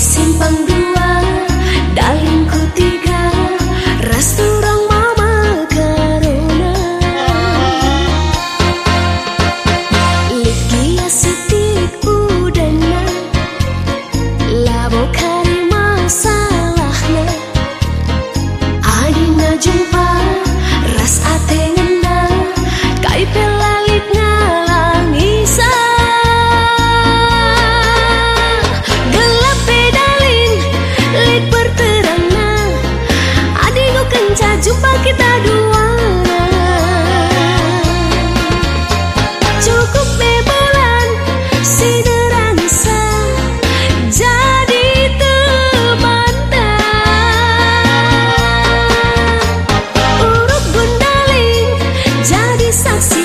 心崩。saksi